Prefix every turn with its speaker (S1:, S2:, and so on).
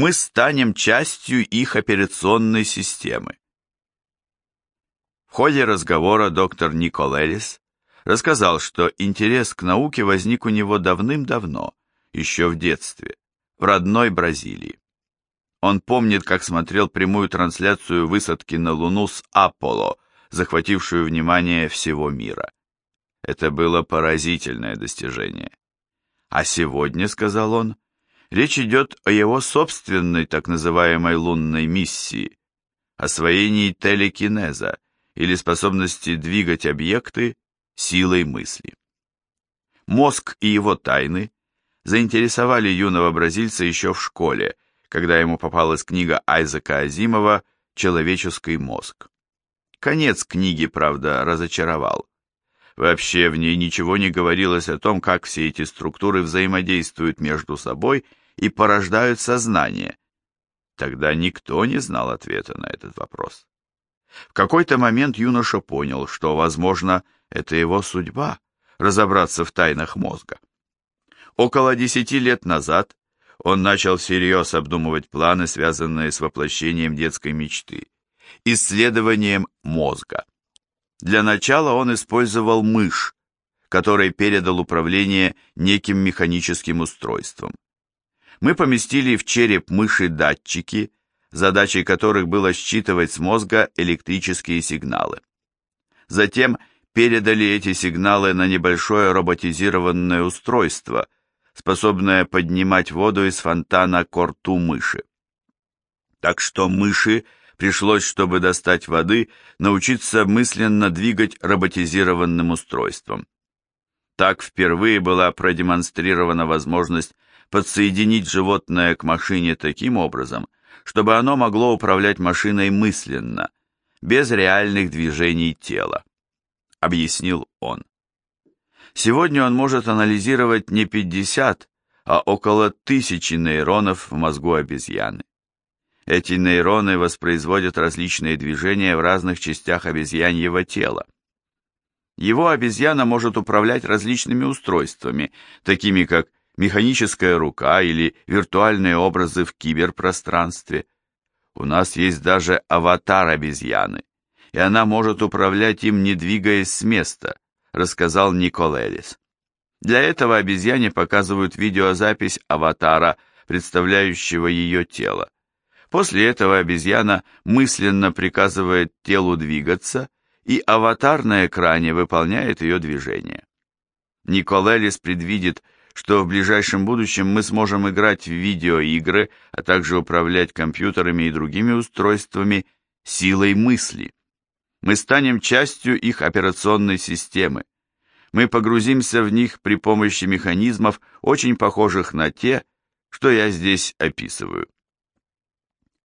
S1: Мы станем частью их операционной системы. В ходе разговора доктор Николелис рассказал, что интерес к науке возник у него давным-давно, еще в детстве, в родной Бразилии. Он помнит, как смотрел прямую трансляцию высадки на Луну с Аполло, захватившую внимание всего мира. Это было поразительное достижение. А сегодня, сказал он, речь идет о его собственной так называемой лунной миссии, освоении телекинеза или способности двигать объекты силой мысли. Мозг и его тайны заинтересовали юного бразильца еще в школе, когда ему попалась книга Айзека Азимова «Человеческий мозг». Конец книги, правда, разочаровал. Вообще в ней ничего не говорилось о том, как все эти структуры взаимодействуют между собой и порождают сознание. Тогда никто не знал ответа на этот вопрос. В какой-то момент юноша понял, что, возможно, это его судьба – разобраться в тайнах мозга. Около десяти лет назад он начал всерьез обдумывать планы, связанные с воплощением детской мечты, исследованием мозга. Для начала он использовал мышь, которой передал управление неким механическим устройством. Мы поместили в череп мыши датчики, задачей которых было считывать с мозга электрические сигналы. Затем передали эти сигналы на небольшое роботизированное устройство, способное поднимать воду из фонтана к рту мыши. Так что мыши пришлось, чтобы достать воды, научиться мысленно двигать роботизированным устройством. Так впервые была продемонстрирована возможность подсоединить животное к машине таким образом, чтобы оно могло управлять машиной мысленно, без реальных движений тела, объяснил он. Сегодня он может анализировать не 50, а около тысячи нейронов в мозгу обезьяны. Эти нейроны воспроизводят различные движения в разных частях обезьяньего тела. Его обезьяна может управлять различными устройствами, такими как механическая рука или виртуальные образы в киберпространстве. У нас есть даже аватар обезьяны, и она может управлять им, не двигаясь с места, рассказал Николелис. Для этого обезьяне показывают видеозапись аватара, представляющего ее тело. После этого обезьяна мысленно приказывает телу двигаться, и аватар на экране выполняет ее движение. Николелис предвидит, что в ближайшем будущем мы сможем играть в видеоигры, а также управлять компьютерами и другими устройствами силой мысли. Мы станем частью их операционной системы. Мы погрузимся в них при помощи механизмов, очень похожих на те, что я здесь описываю.